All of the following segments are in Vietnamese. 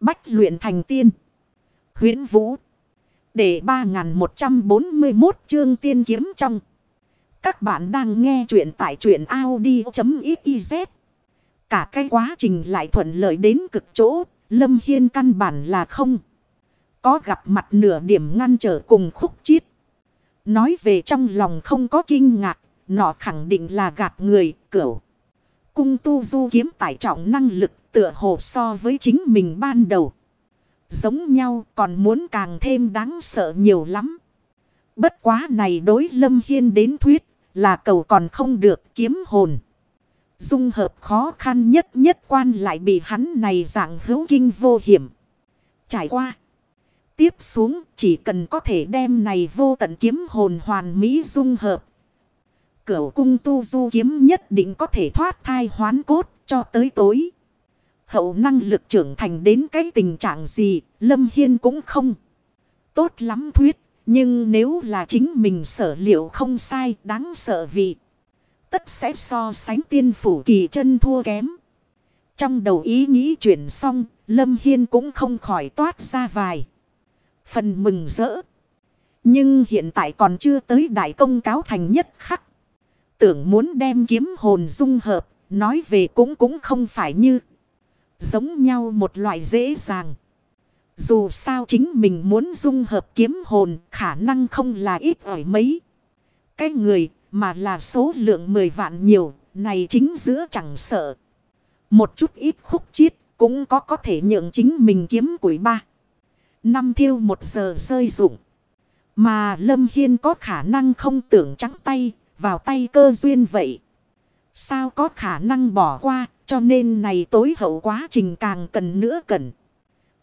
Bách luyện thành tiên. huyễn Vũ. Để 3141 chương tiên kiếm trong. Các bạn đang nghe truyện tại truyện Audi.xyz. Cả cái quá trình lại thuận lợi đến cực chỗ. Lâm Hiên căn bản là không. Có gặp mặt nửa điểm ngăn trở cùng khúc chiết. Nói về trong lòng không có kinh ngạc. Nọ khẳng định là gạt người, cửu. Cung tu du kiếm tải trọng năng lực tựa hồ so với chính mình ban đầu. Giống nhau, còn muốn càng thêm đáng sợ nhiều lắm. Bất quá này đối lâm hiên đến thuyết là cầu còn không được kiếm hồn. Dung hợp khó khăn nhất nhất quan lại bị hắn này dạng hữu kinh vô hiểm. Trải qua. Tiếp xuống, chỉ cần có thể đem này vô tận kiếm hồn hoàn mỹ dung hợp. Cửu cung tu du kiếm nhất định có thể thoát thai hoán cốt cho tới tối. Hậu năng lực trưởng thành đến cái tình trạng gì, Lâm Hiên cũng không. Tốt lắm thuyết, nhưng nếu là chính mình sở liệu không sai, đáng sợ vì Tất sẽ so sánh tiên phủ kỳ chân thua kém. Trong đầu ý nghĩ chuyển xong, Lâm Hiên cũng không khỏi toát ra vài. Phần mừng rỡ. Nhưng hiện tại còn chưa tới đại công cáo thành nhất khắc. Tưởng muốn đem kiếm hồn dung hợp, nói về cũng cũng không phải như giống nhau một loại dễ dàng. Dù sao chính mình muốn dung hợp kiếm hồn, khả năng không là ít ỏi mấy. Cái người mà là số lượng 10 vạn nhiều, này chính giữa chẳng sợ. Một chút ít khúc chiết cũng có có thể nhượng chính mình kiếm quỷ ba. Năm thiêu một giờ rơi dụng. Mà Lâm Hiên có khả năng không tưởng trắng tay, vào tay cơ duyên vậy. Sao có khả năng bỏ qua cho nên này tối hậu quá trình càng cần nữa cần.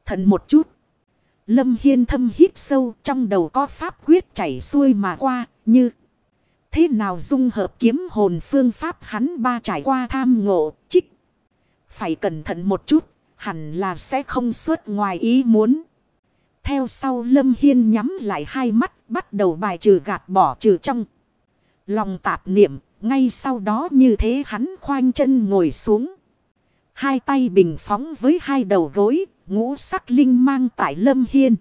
Thận một chút. Lâm Hiên thâm hít sâu, trong đầu có pháp quyết chảy xuôi mà qua, như. Thế nào dung hợp kiếm hồn phương pháp hắn ba trải qua tham ngộ, chích Phải cẩn thận một chút, hẳn là sẽ không xuất ngoài ý muốn. Theo sau Lâm Hiên nhắm lại hai mắt, bắt đầu bài trừ gạt bỏ trừ trong. Lòng tạp niệm, ngay sau đó như thế hắn khoanh chân ngồi xuống. Hai tay bình phóng với hai đầu gối, ngũ sắc linh mang tại lâm hiên.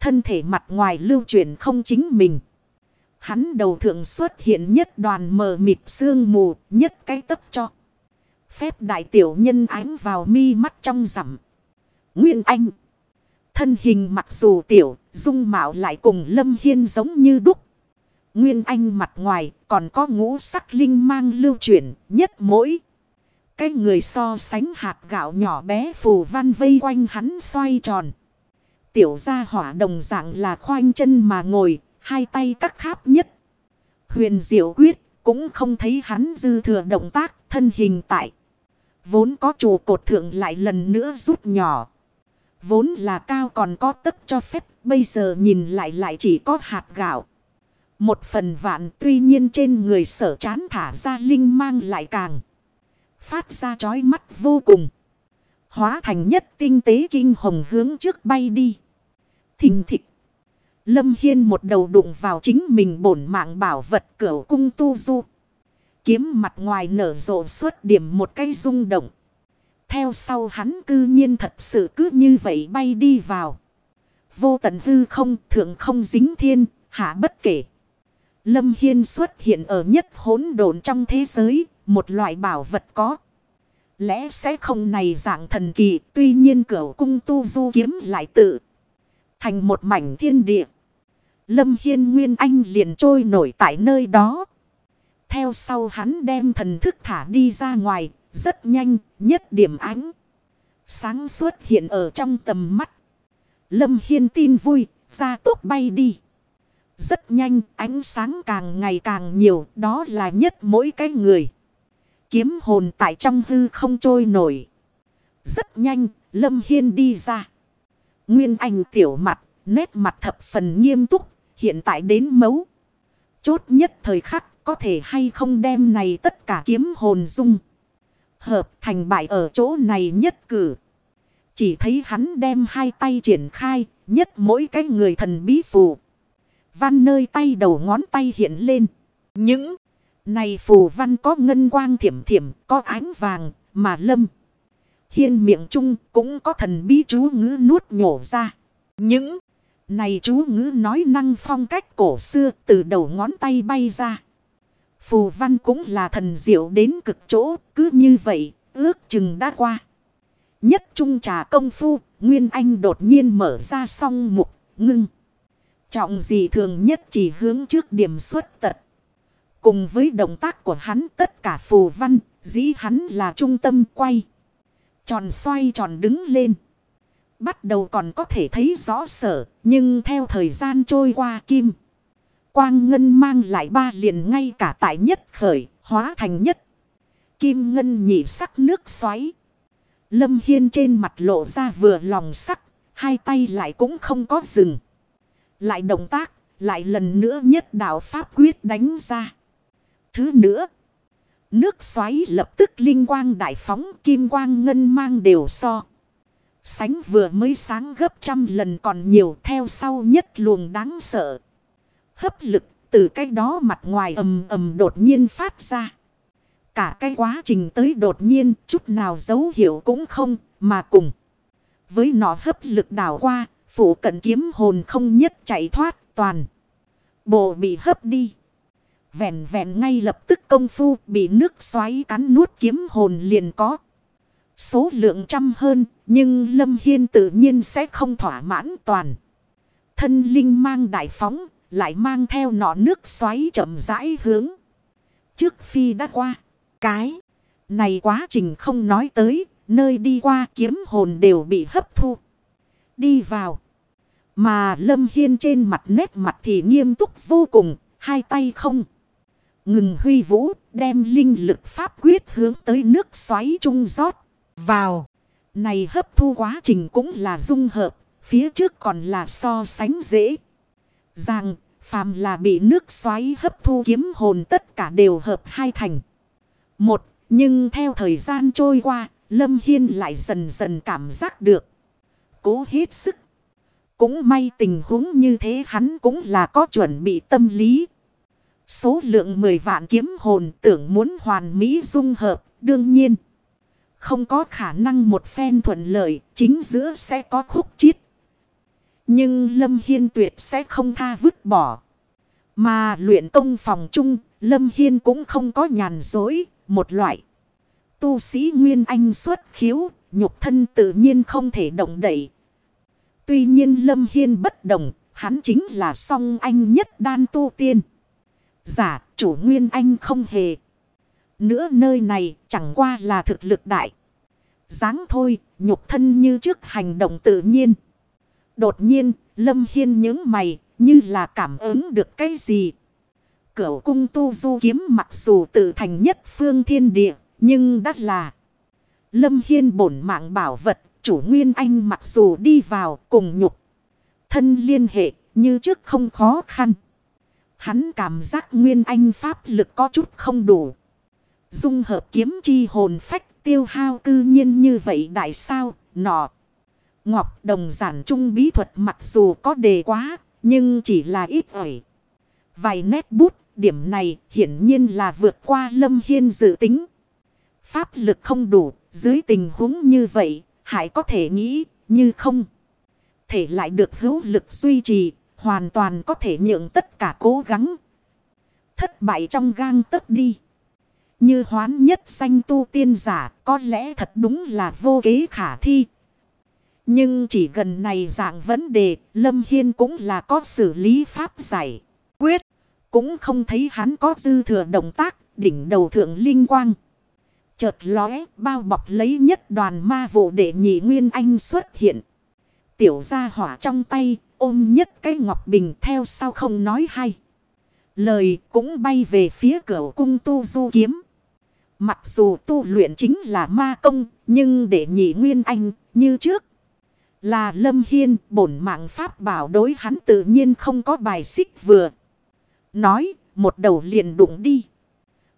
Thân thể mặt ngoài lưu chuyển không chính mình. Hắn đầu thượng xuất hiện nhất đoàn mờ mịt sương mù, nhất cái tấp cho. Phép đại tiểu nhân ánh vào mi mắt trong rằm. Nguyên Anh. Thân hình mặc dù tiểu, dung mạo lại cùng lâm hiên giống như đúc. Nguyên Anh mặt ngoài còn có ngũ sắc linh mang lưu chuyển nhất mỗi. Cái người so sánh hạt gạo nhỏ bé phù văn vây quanh hắn xoay tròn. Tiểu gia hỏa đồng dạng là khoanh chân mà ngồi, hai tay cắt kháp nhất. Huyền diệu quyết cũng không thấy hắn dư thừa động tác thân hình tại. Vốn có trụ cột thượng lại lần nữa rút nhỏ. Vốn là cao còn có tất cho phép bây giờ nhìn lại lại chỉ có hạt gạo. Một phần vạn tuy nhiên trên người sở chán thả ra linh mang lại càng. Phát ra chói mắt vô cùng. Hóa thành nhất tinh tế kinh hồng hướng trước bay đi. Thình thịch. Lâm Hiên một đầu đụng vào chính mình bổn mạng bảo vật cửa cung tu du. Kiếm mặt ngoài nở rộ suốt điểm một cây rung động. Theo sau hắn cư nhiên thật sự cứ như vậy bay đi vào. Vô tận hư không thượng không dính thiên, hạ bất kể. Lâm Hiên xuất hiện ở nhất hỗn độn trong thế giới, một loại bảo vật có. Lẽ sẽ không này dạng thần kỳ, tuy nhiên cửu cung tu du kiếm lại tự. Thành một mảnh thiên địa. Lâm Hiên Nguyên Anh liền trôi nổi tại nơi đó. Theo sau hắn đem thần thức thả đi ra ngoài, rất nhanh, nhất điểm ánh. Sáng suốt hiện ở trong tầm mắt. Lâm Hiên tin vui, ra tốt bay đi. Rất nhanh, ánh sáng càng ngày càng nhiều, đó là nhất mỗi cái người. Kiếm hồn tại trong hư không trôi nổi. Rất nhanh, Lâm Hiên đi ra. Nguyên Anh tiểu mặt, nét mặt thập phần nghiêm túc, hiện tại đến mấu. Chốt nhất thời khắc, có thể hay không đem này tất cả kiếm hồn dung. Hợp thành bại ở chỗ này nhất cử. Chỉ thấy hắn đem hai tay triển khai, nhất mỗi cái người thần bí phù văn nơi tay đầu ngón tay hiện lên. Những này phù văn có ngân quang thiểm thiểm, có ánh vàng, mà lâm. Hiên miệng chung cũng có thần bí chú ngữ nuốt nhổ ra. Những này chú ngữ nói năng phong cách cổ xưa từ đầu ngón tay bay ra. Phù văn cũng là thần diệu đến cực chỗ cứ như vậy ước chừng đã qua. Nhất trung trà công phu Nguyên Anh đột nhiên mở ra song mục ngưng. Trọng gì thường nhất chỉ hướng trước điểm xuất tật. Cùng với động tác của hắn tất cả phù văn, dĩ hắn là trung tâm quay. Tròn xoay tròn đứng lên. Bắt đầu còn có thể thấy rõ sở, nhưng theo thời gian trôi qua kim. Quang ngân mang lại ba liền ngay cả tại nhất khởi, hóa thành nhất. Kim ngân nhị sắc nước xoáy. Lâm Hiên trên mặt lộ ra vừa lòng sắc, hai tay lại cũng không có dừng. Lại động tác, lại lần nữa nhất đạo pháp quyết đánh ra. Thứ nữa, nước xoáy lập tức linh quang đại phóng kim quang ngân mang đều so. Sánh vừa mới sáng gấp trăm lần còn nhiều theo sau nhất luồng đáng sợ. Hấp lực từ cái đó mặt ngoài ầm ầm đột nhiên phát ra. Cả cái quá trình tới đột nhiên chút nào dấu hiệu cũng không mà cùng. Với nó hấp lực đảo qua, phủ cận kiếm hồn không nhất chạy thoát toàn. Bộ bị hấp đi. Vẹn vẹn ngay lập tức công phu bị nước xoáy cắn nuốt kiếm hồn liền có. Số lượng trăm hơn, nhưng Lâm Hiên tự nhiên sẽ không thỏa mãn toàn. Thân linh mang đại phóng, lại mang theo nọ nước xoáy chậm rãi hướng. Trước phi đã qua, cái này quá trình không nói tới, nơi đi qua kiếm hồn đều bị hấp thu. Đi vào. Mà Lâm Hiên trên mặt nét mặt thì nghiêm túc vô cùng, hai tay không. Ngừng huy vũ, đem linh lực pháp quyết hướng tới nước xoáy trung rót. Vào. Này hấp thu quá trình cũng là dung hợp. Phía trước còn là so sánh dễ. Rằng, phàm là bị nước xoáy hấp thu kiếm hồn tất cả đều hợp hai thành. Một, nhưng theo thời gian trôi qua, Lâm Hiên lại dần dần cảm giác được. Cố hết sức. Cũng may tình huống như thế hắn cũng là có chuẩn bị tâm lý. Số lượng 10 vạn kiếm hồn tưởng muốn hoàn mỹ dung hợp, đương nhiên. Không có khả năng một phen thuận lợi, chính giữa sẽ có khúc chiết. Nhưng Lâm Hiên tuyệt sẽ không tha vứt bỏ. Mà luyện công phòng chung, Lâm Hiên cũng không có nhàn dối, một loại. Tu sĩ Nguyên Anh xuất khiếu, nhục thân tự nhiên không thể động đậy. Tuy nhiên Lâm Hiên bất đồng hắn chính là song anh nhất đan tu tiên. Giả, chủ Nguyên Anh không hề. Nữa nơi này chẳng qua là thực lực đại. dáng thôi, nhục thân như trước hành động tự nhiên. Đột nhiên, Lâm Hiên những mày, như là cảm ứng được cái gì. Cửu cung tu du kiếm mặc dù tự thành nhất phương thiên địa, nhưng đắt là. Lâm Hiên bổn mạng bảo vật, chủ Nguyên Anh mặc dù đi vào cùng nhục. Thân liên hệ, như trước không khó khăn. Hắn cảm giác nguyên anh pháp lực có chút không đủ. Dung hợp kiếm chi hồn phách tiêu hao cư nhiên như vậy đại sao, nọ. Ngọc đồng giản trung bí thuật mặc dù có đề quá, nhưng chỉ là ít ỏi. Vài nét bút, điểm này hiển nhiên là vượt qua lâm hiên dự tính. Pháp lực không đủ, dưới tình huống như vậy, hãy có thể nghĩ, như không. Thể lại được hữu lực duy trì, Hoàn toàn có thể nhượng tất cả cố gắng. Thất bại trong gang tấc đi. Như hoán nhất sanh tu tiên giả, có lẽ thật đúng là vô kế khả thi. Nhưng chỉ gần này dạng vấn đề, Lâm Hiên cũng là có xử lý pháp giải. Quyết. Cũng không thấy hắn có dư thừa động tác, đỉnh đầu thượng linh quang. Chợt lóe, bao bọc lấy nhất đoàn ma vụ để nhị nguyên anh xuất hiện. Tiểu gia hỏa trong tay ôm nhất cái ngọc bình theo sau không nói hay. Lời cũng bay về phía cửa cung tu du kiếm. Mặc dù tu luyện chính là ma công, nhưng để nhị nguyên anh như trước. Là lâm hiên bổn mạng pháp bảo đối hắn tự nhiên không có bài xích vừa. Nói một đầu liền đụng đi.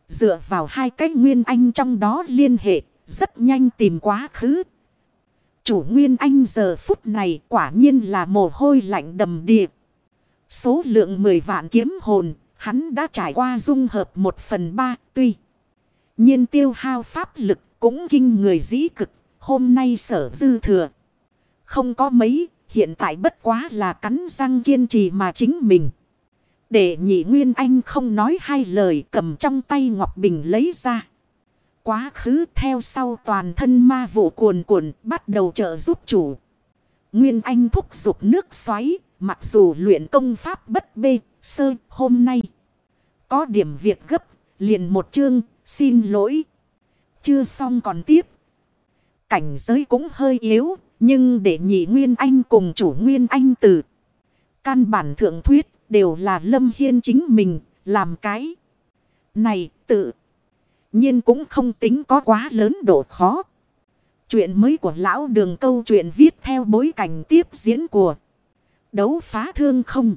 Dựa vào hai cái nguyên anh trong đó liên hệ rất nhanh tìm quá khứ Chủ Nguyên Anh giờ phút này quả nhiên là mồ hôi lạnh đầm địa. Số lượng 10 vạn kiếm hồn, hắn đã trải qua dung hợp một phần ba tuy. nhiên tiêu hao pháp lực cũng kinh người dĩ cực, Hôm nay sở dư thừa. Không có mấy, hiện tại bất quá là cắn răng kiên trì mà chính mình. Để nhị Nguyên Anh không nói hai lời cầm trong tay Ngọc Bình lấy ra. Quá khứ theo sau toàn thân ma vụ cuồn cuộn bắt đầu trợ giúp chủ. Nguyên Anh thúc giục nước xoáy, mặc dù luyện công pháp bất bê, sơ, hôm nay. Có điểm việc gấp, liền một chương, xin lỗi. Chưa xong còn tiếp. Cảnh giới cũng hơi yếu, nhưng để nhị Nguyên Anh cùng chủ Nguyên Anh từ. Căn bản thượng thuyết đều là Lâm Hiên chính mình làm cái. Này tự nhiên cũng không tính có quá lớn độ khó. Chuyện mới của lão đường câu chuyện viết theo bối cảnh tiếp diễn của đấu phá thương không.